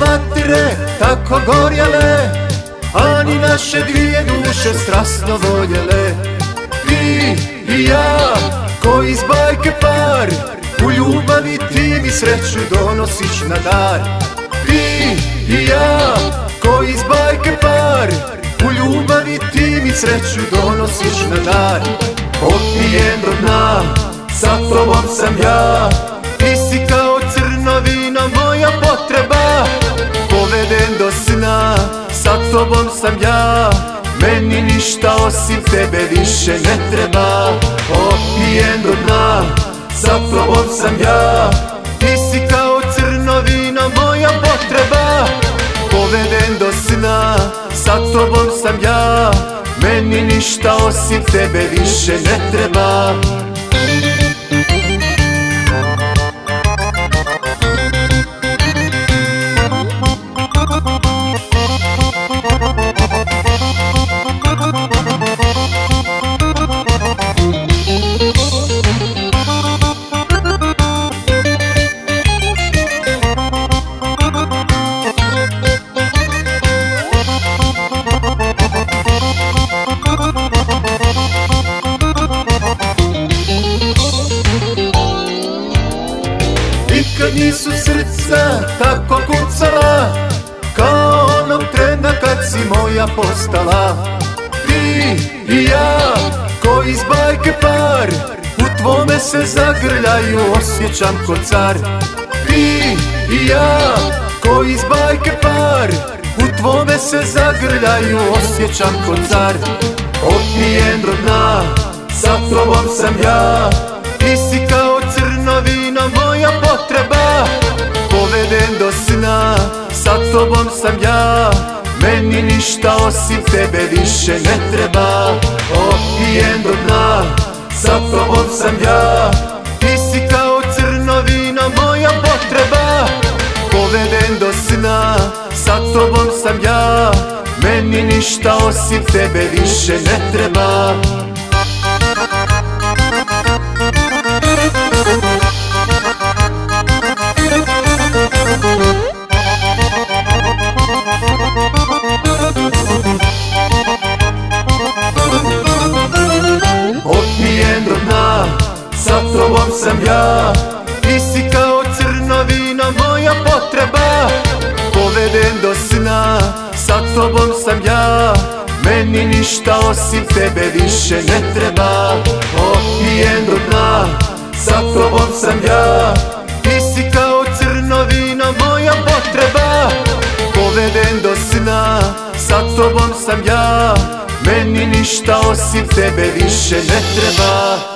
vatre tako gorjele A ni naše dvije duše strasno voljele. Ti i ja, ko iz bajke par U ljubavi ti mi sreću donosiš na dar. Ti i ja, ko iz bajke par U ljubavi ti mi sreću donosiš na dar. Popijen do dna, sa tobom sam ja Ti si tobom sam ja. Meni ništa osim tebe više ne treba. Opijen do dna, sa tobom sam ja. Ti si kao crno vino moja potreba. Poveden do sna, sa tobom sam ja. Meni ništa osim tebe više ne treba Nikad nisu srca tako kucala Kao onog trena kad si moja postala. Ti i ja, ko iz bajke par U tvome se zagrljaju, osjećam ko car. Ti i ja, ko iz bajke par U tvome se zagrljaju, osjećam ko car. Opijen do dna, sa tobom sam ja. Ti si kao sam ja. Meni ništa osim tebe više ne treba. Opijen do dna, sa tobom sam ja. Ti si kao crno vino moja potreba. Poveden do sna, sa tobom sam ja. Meni ništa osim tebe više ne treba sam ja. Ti si kao crno vino moja potreba. Poveden do sna, sa tobom sam ja. Meni ništa osim tebe više ne treba. Opijen do dna, sa tobom sam ja. Ti si kao crno vino moja potreba. Poveden do sna, sa tobom sam ja. Meni ništa osim tebe više ne treba